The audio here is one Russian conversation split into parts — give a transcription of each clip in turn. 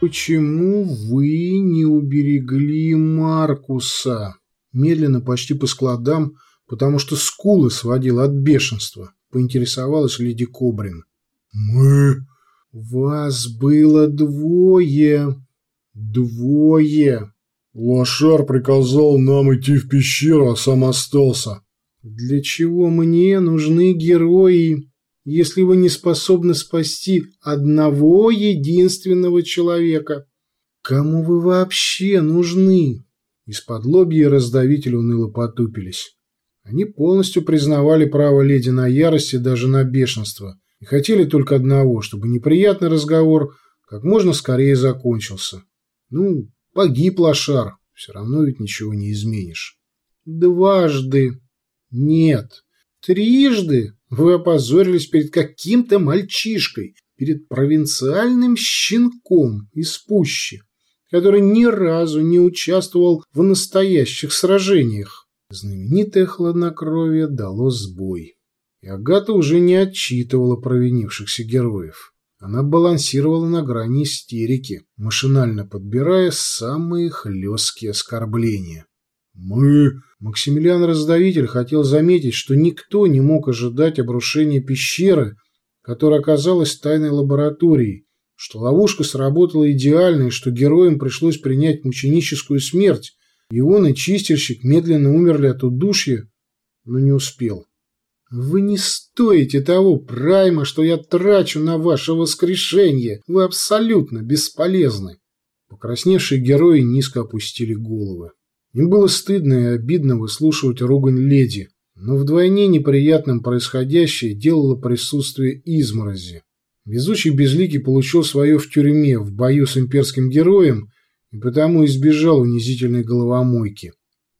почему вы не уберегли Маркуса?» Медленно, почти по складам, потому что скулы сводил от бешенства, поинтересовалась леди Кобрин. «Мы...» «Вас было двое. Двое. Лошар приказал нам идти в пещеру, а сам остался». «Для чего мне нужны герои, если вы не способны спасти одного единственного человека? Кому вы вообще нужны?» Из-под лобья раздавители уныло потупились. Они полностью признавали право леди на ярость и даже на бешенство, и хотели только одного, чтобы неприятный разговор как можно скорее закончился. Ну, погиб лошар, все равно ведь ничего не изменишь. Дважды. Нет. Трижды вы опозорились перед каким-то мальчишкой, перед провинциальным щенком из пущи, который ни разу не участвовал в настоящих сражениях. Знаменитое хладнокровие дало сбой. И Агата уже не отчитывала провинившихся героев. Она балансировала на грани истерики, машинально подбирая самые хлесткие оскорбления. «Мы...» Максимилиан-раздавитель хотел заметить, что никто не мог ожидать обрушения пещеры, которая оказалась тайной лабораторией, что ловушка сработала идеально и что героям пришлось принять мученическую смерть, и он и чистильщик медленно умерли от удушья, но не успел. «Вы не стоите того прайма, что я трачу на ваше воскрешение. Вы абсолютно бесполезны». Покрасневшие герои низко опустили головы. Им было стыдно и обидно выслушивать ругань леди, но вдвойне неприятным происходящее делало присутствие изморози. Везучий Безликий получил свое в тюрьме в бою с имперским героем и потому избежал унизительной головомойки.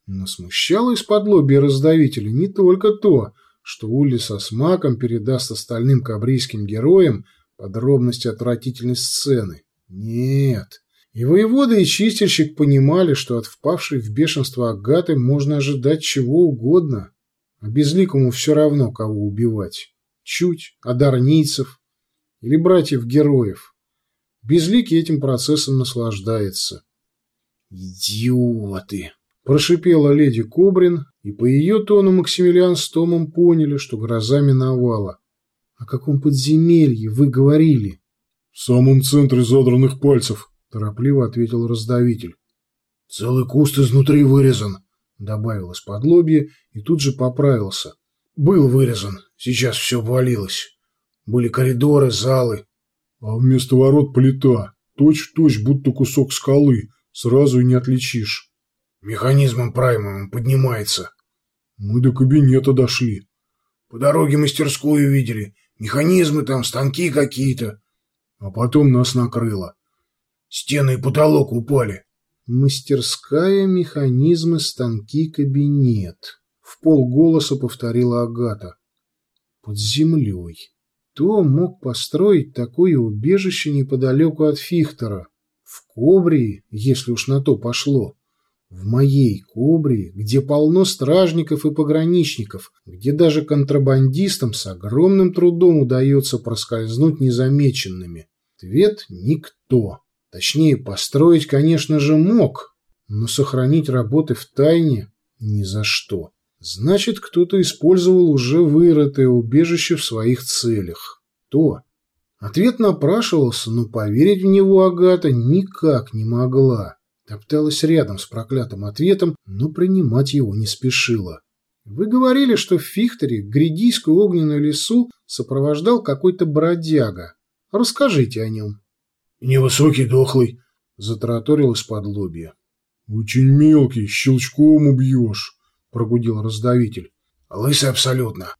Но смущало из-под лобья раздавителя не только то, что Улли со смаком передаст остальным кабрийским героям подробности отвратительной сцены. Нет. И воевода, и чистильщик понимали, что от впавшей в бешенство Агаты можно ожидать чего угодно, а безликому все равно, кого убивать. Чуть, одарнийцев или братьев-героев. Безликий этим процессом наслаждается. «Идиоты!» – прошипела леди Кобрин, и по ее тону Максимилиан с Томом поняли, что гроза миновала. «О каком подземелье вы говорили?» «В самом центре задранных пальцев», – торопливо ответил раздавитель. «Целый куст изнутри вырезан», – добавил из-под и тут же поправился. «Был вырезан, сейчас все обвалилось. Были коридоры, залы, а вместо ворот плита, точь-в-точь, будто кусок скалы, сразу и не отличишь. Механизмом праймовым поднимается. Мы до кабинета дошли. По дороге мастерскую видели, механизмы там, станки какие-то. А потом нас накрыло. Стены и потолок упали. Мастерская, механизмы, станки, кабинет. В полголоса повторила Агата. Под землей. Кто мог построить такое убежище неподалеку от Фихтера? В Кобрии, если уж на то пошло. В моей Кобрии, где полно стражников и пограничников, где даже контрабандистам с огромным трудом удается проскользнуть незамеченными. Ответ – никто. Точнее, построить, конечно же, мог, но сохранить работы в тайне – ни за что. Значит, кто-то использовал уже вырытое убежище в своих целях. То. Ответ напрашивался, но поверить в него Агата никак не могла. Топталась рядом с проклятым ответом, но принимать его не спешила. Вы говорили, что в Фихтере Гридийскую огненную лесу сопровождал какой-то бродяга. Расскажите о нем. Невысокий, дохлый, затраторил из-под лобья. Очень мелкий, щелчком убьешь. — прогудел раздавитель. «Лысый абсолютно».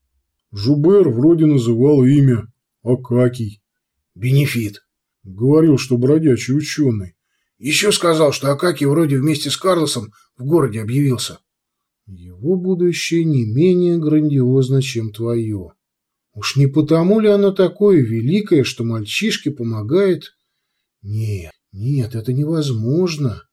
Жубер вроде называл имя Акакий. «Бенефит». Говорил, что бродячий ученый. Еще сказал, что Акакий вроде вместе с Карлосом в городе объявился. Его будущее не менее грандиозно, чем твое. Уж не потому ли оно такое великое, что мальчишке помогает? Нет, нет, это невозможно.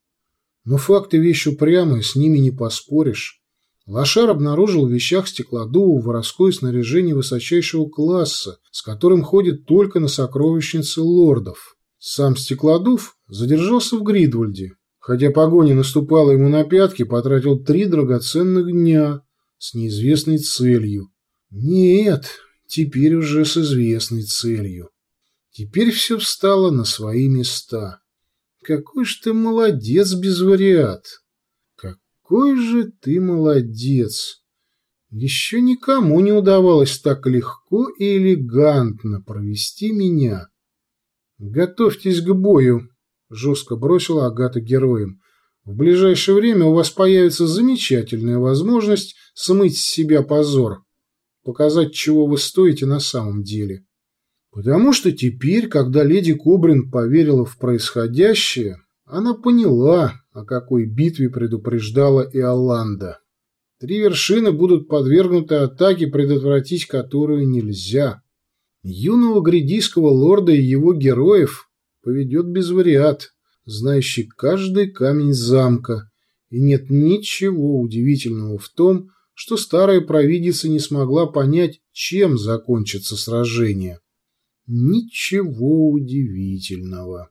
Но факты вещь упрямая, с ними не поспоришь. Лошар обнаружил в вещах стеклодува воровское снаряжение высочайшего класса, с которым ходит только на сокровищнице лордов. Сам Стеклодув задержался в Гридвальде, хотя погоня наступала ему на пятки, потратил три драгоценных дня с неизвестной целью. Нет, теперь уже с известной целью. Теперь все встало на свои места. Какой ж ты молодец, безвариат! Какой же ты молодец! Еще никому не удавалось так легко и элегантно провести меня. Готовьтесь к бою, жестко бросила Агата героям. В ближайшее время у вас появится замечательная возможность смыть с себя позор, показать, чего вы стоите на самом деле. Потому что теперь, когда леди Кобрин поверила в происходящее, она поняла, о какой битве предупреждала и Алланда. Три вершины будут подвергнуты атаке, предотвратить которую нельзя. Юного грядийского лорда и его героев поведет безвариат, знающий каждый камень замка, и нет ничего удивительного в том, что старая провидица не смогла понять, чем закончится сражение. Ничего удивительного.